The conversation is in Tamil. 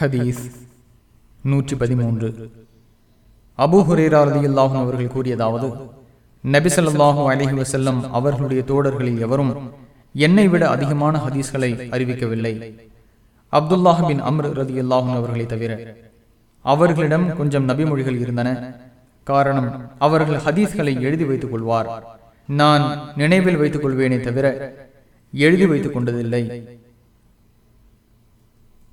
ஹதீஸ் நூற்றி பதிமூன்று அபு அவர்கள் கூறியதாவது நபிசல்லாஹூ அலஹி வசல்லம் அவர்களுடைய தோழர்களில் எவரும் என்னை விட அதிகமான ஹதீஸ்களை அறிவிக்கவில்லை. அப்துல்லாஹின் அம்ர் ரதி அல்லாஹும் அவர்களை தவிர அவர்களிடம் கொஞ்சம் நபிமொழிகள் இருந்தன. காரணம் அவர்கள் ஹதீஸ்களை எழுதி வைத்துக் கொள்வார். நான் நினைவில் வைத்துக் கொள்வேனே தவிர எழுதி வைத்துக் கொண்டதில்லை.